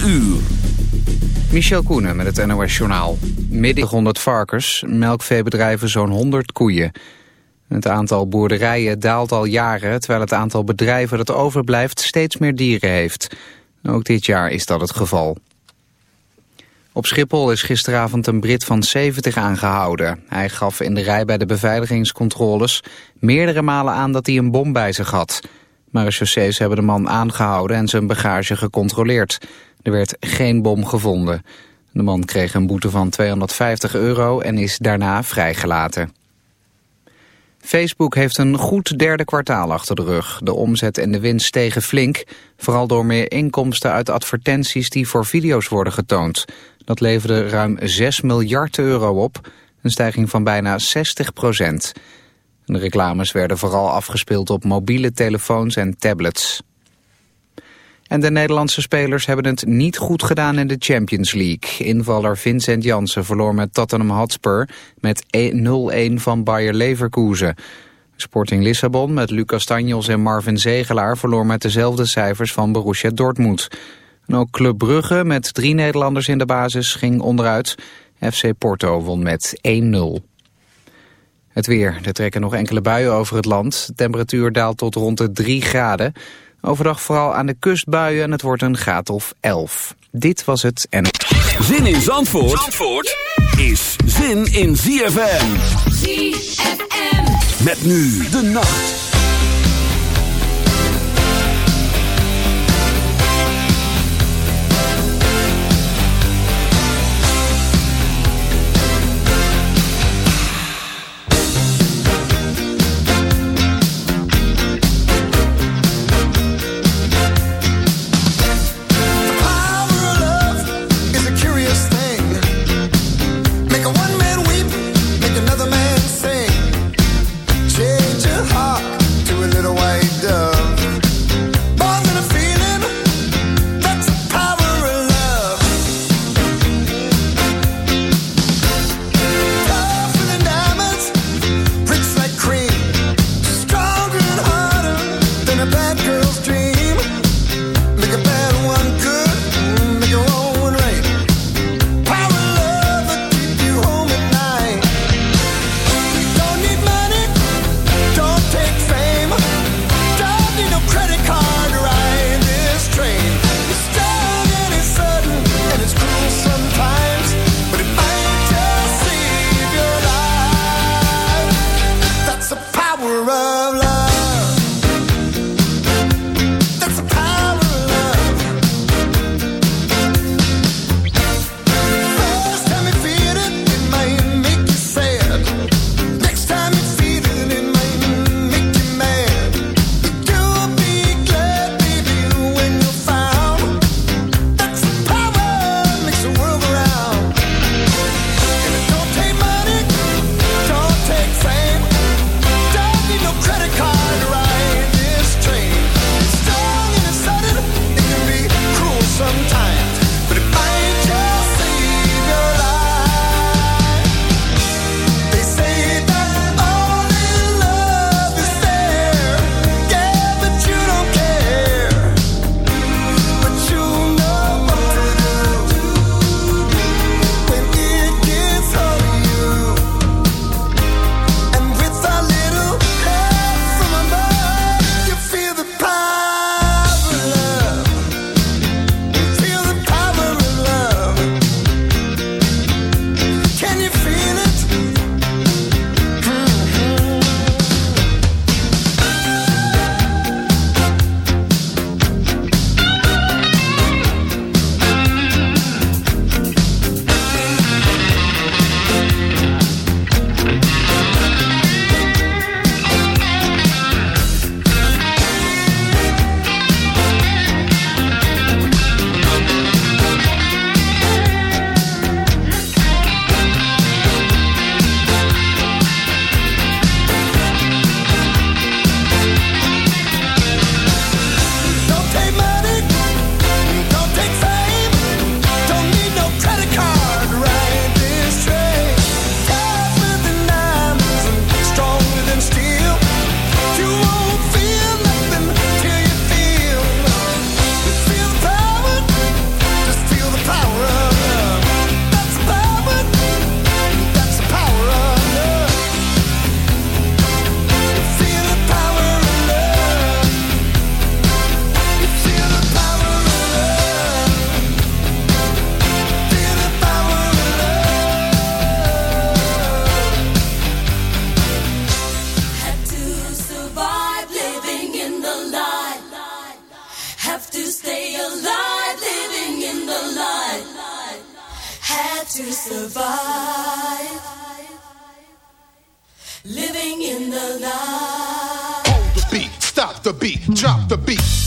4 uur. Michel Koenen met het NOS-journaal. Midden 100 varkens, melkveebedrijven zo'n 100 koeien. Het aantal boerderijen daalt al jaren... terwijl het aantal bedrijven dat overblijft steeds meer dieren heeft. Ook dit jaar is dat het geval. Op Schiphol is gisteravond een Brit van 70 aangehouden. Hij gaf in de rij bij de beveiligingscontroles... meerdere malen aan dat hij een bom bij zich had... Marechaussees hebben de man aangehouden en zijn bagage gecontroleerd. Er werd geen bom gevonden. De man kreeg een boete van 250 euro en is daarna vrijgelaten. Facebook heeft een goed derde kwartaal achter de rug. De omzet en de winst stegen flink, vooral door meer inkomsten uit advertenties die voor video's worden getoond. Dat leverde ruim 6 miljard euro op, een stijging van bijna 60 procent. De reclames werden vooral afgespeeld op mobiele telefoons en tablets. En de Nederlandse spelers hebben het niet goed gedaan in de Champions League. Invaller Vincent Janssen verloor met Tottenham Hotspur met 0-1 van Bayer Leverkusen. Sporting Lissabon met Lucas Tanjos en Marvin Zegelaar verloor met dezelfde cijfers van Borussia Dortmund. En ook Club Brugge met drie Nederlanders in de basis ging onderuit. FC Porto won met 1-0. Het weer. Er trekken nog enkele buien over het land. De temperatuur daalt tot rond de 3 graden. Overdag vooral aan de kust buien en het wordt een graad of 11. Dit was het en... Zin in Zandvoort, Zandvoort is zin in ZFM. ZFM. Met nu de nacht. alive. Hold the beat, stop the beat, drop the beat.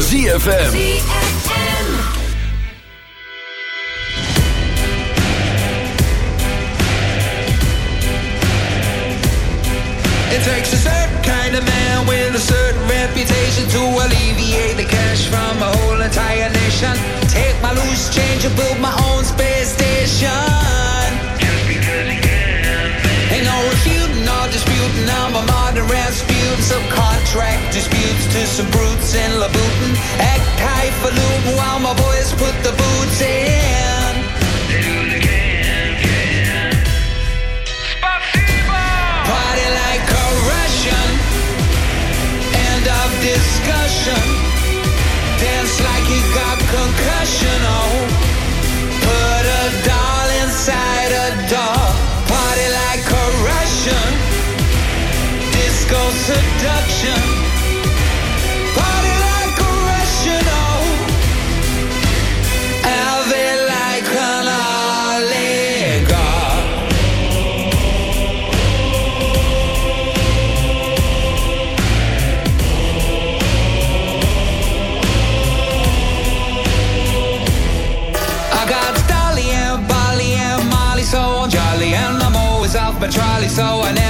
ZFM. It takes a certain kind of man with a certain reputation to alleviate the cash from a whole entire nation. Take my loose change and build my own space station. Ain't no refuting or disputing. I'm a modern Rasputin. Subcontract disputes to some brutes seduction. Party like a like an oligarch. I got Dolly and Bolly and Molly so And so I never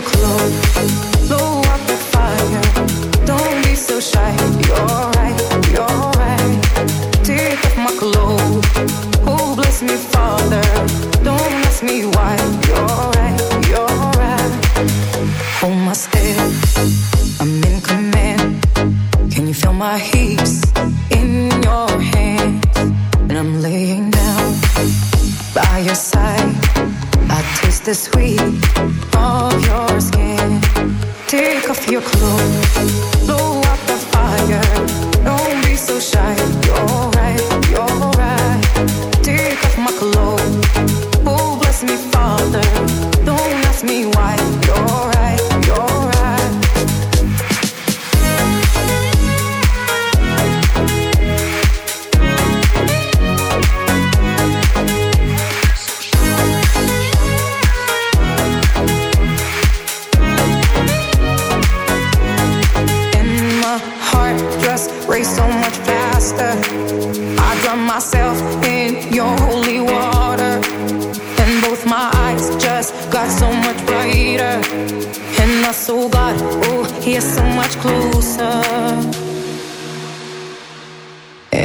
your clothes.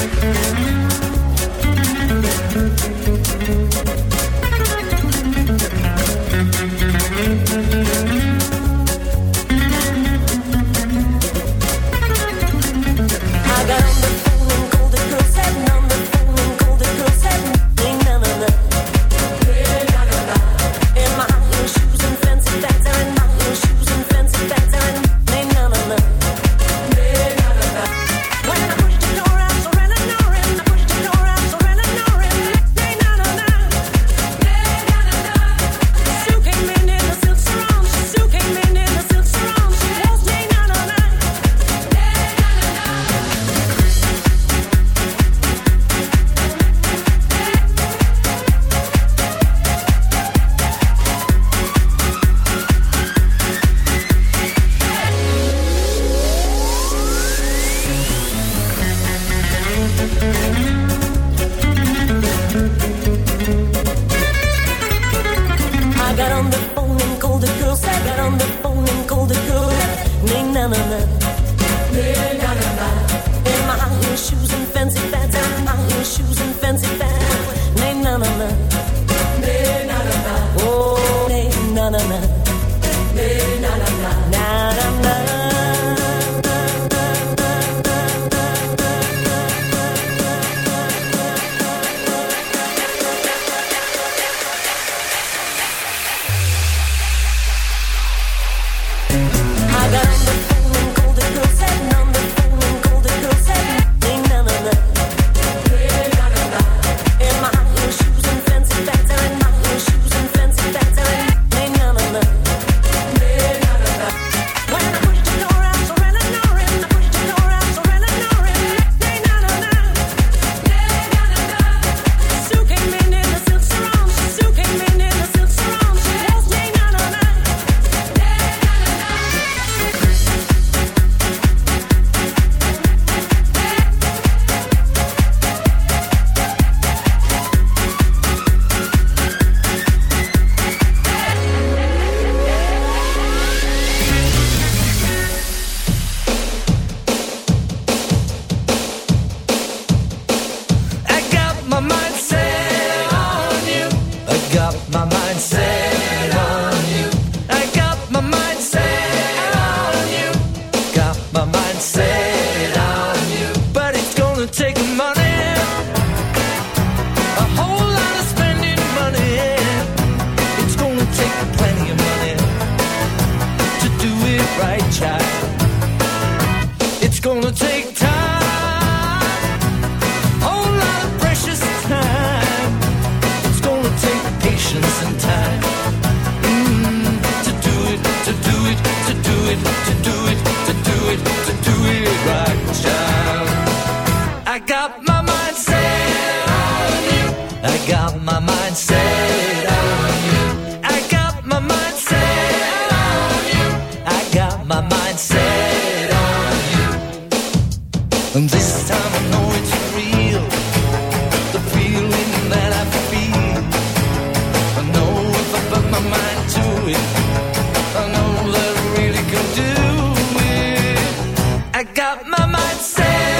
Música mind